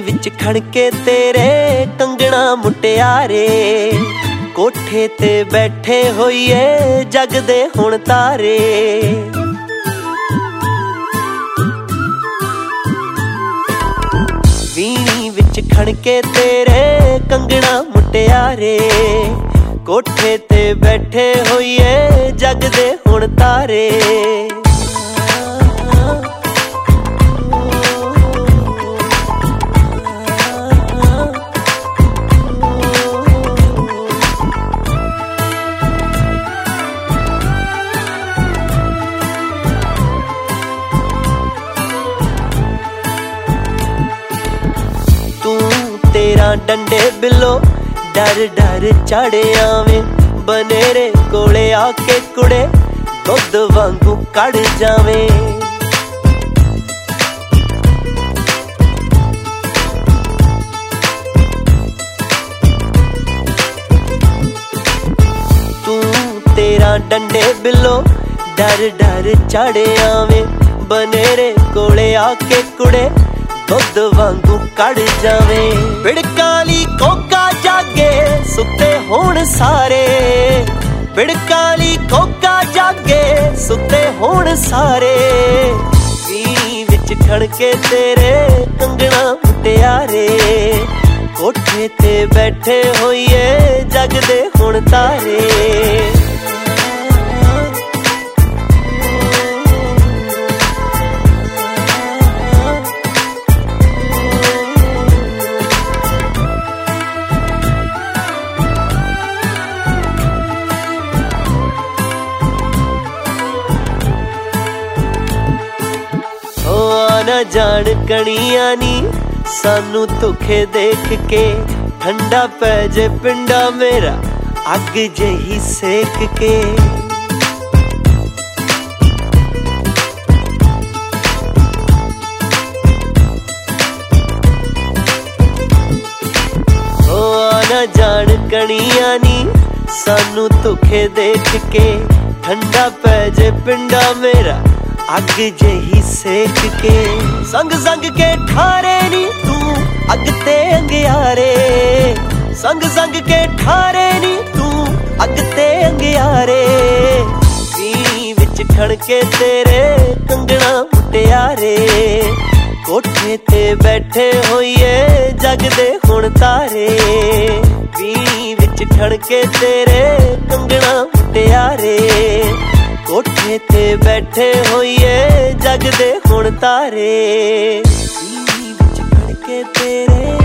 ਵਿੱਚ ਖੜਕੇ ਤੇਰੇ ਕੰਗਣਾ ਮੁਟਿਆਰੇ ਕੋਠੇ ਤੇ ਬੈਠੇ ਹੋਈਏ ਜਗਦੇ ਹੁਣ ਤਾਰੇ। ਵੀਣੀ ਵਿੱਚ ਖੜਕੇ ਤੇਰੇ ਕੰਗਣਾ ਮੁਟਿਆਰੇ ਕੋਠੇ ਤੇ ਬੈਠੇ ਹੋਈਏ ਜਗਦੇ ਹੁਣ ਤਾਰੇ। ਤੇਰਾ ਡੰਡੇ ਬਿੱਲੋ, ਡਰ ਡਰ ਚੜ ਆਵੇਂ। ਬਨੇਰੇ ਕੋਲੇ ਆ ਕੇ ਕੁੜੇ, ਦੁੱਧ ਵਾਂਗੂ ਕੜ ਜਾਵੇ। ਤੂੰ ਤੇਰਾ ਡੰਡੇ ਬਿੱਲੋ, ਡਰ ਡਰ ਚੜ ਆਵੇਂ। ਬਨੇਰੇ ਕੋਲੇ ਆ ਕੇ ਕੁੜੇ ਦੁੱਧ ਵਾਂਗੂ ਕੜ ਜਾਵੇਂ। ਬਿੜਕਾਲੀ ਕੋਕਾ ਜਾਗੇ, ਸੁੱਤੇ ਹੋਣ ਸਾਰੇ। ਬਿੜਕਾਲੀ ਕੋਕਾ ਜਾਗੇ, ਸੁੱਤੇ ਹੋਣ ਸਾਰੇ। ਵੀਣੀ ਵਿੱਚ ਖੜਕੇ ਤੇਰੇ ਕੰਗਣਾ ਮੁਟਿਆਰੇ ਕੋਠੇ ਤੇ ਬੈਠੇ ਹੋਈਏ, ਜਗਦੇ ਹੁਣ ਤਾਰੇ। ਨਾ ਜਾਣ ਕਣੀਆਂ ਨੀ ਸਾਨੂੰ ਧੋਖੇ ਦੇਖ ਕੇ ਠੰਡਾ ਪੈ ਜੇ ਪਿੰਡਾ ਮੇਰਾ ਅੱਗ ਜਹੀ ਸੇਕ ਕੇ ਓ ਨਾ ਜਾਣ ਕਣੀਆਂ ਨੀ ਸਾਨੂੰ ਧੋਖੇ ਦੇਖ ਕੇ ਠੰਡਾ ਪੈ ਜੇ ਪਿੰਡਾ ਮੇਰਾ ਅੱਗ ਜਹੀ ਸੇਕ ਕੇ। ਸੰਗ ਸੰਗ ਕੇ ਠਾਰੇ ਨੀ ਤੂੰ ਅੱਗ ਤੇ ਅੰਗਿਆਰੇ। ਸੰਗ ਸੰਗ ਕੇ ਠਾਰੇ ਨੀ ਤੂੰ ਅੱਗ ਤੇ ਅੰਗਿਆਰੇ। ਵੀ ਵਿੱਚ ਖੜਕੇ ਤੇਰੇ ਕੰਗਣਾ ਮੁਟਿਆਰੇ। ਕੋਠੇ ਤੇ ਬੈਠੇ ਹੋਈਏ ਜਗਦੇ ਹੁਣ ਤਾਰੇ। ਵੀ ਵਿੱਚ ਖੜਕੇ ਤੇਰੇ ਕੰਗਣਾ ਮੁਟਿਆਰੇ। ਕੋਠੇ ਤੇ ਬੈਠੇ ਹੋਈਏ ਜਗਦੇ ਹੁਣ ਤਾਰੇ। ਵਿੱਚ ਖੜਕੇ ਤੇਰੇ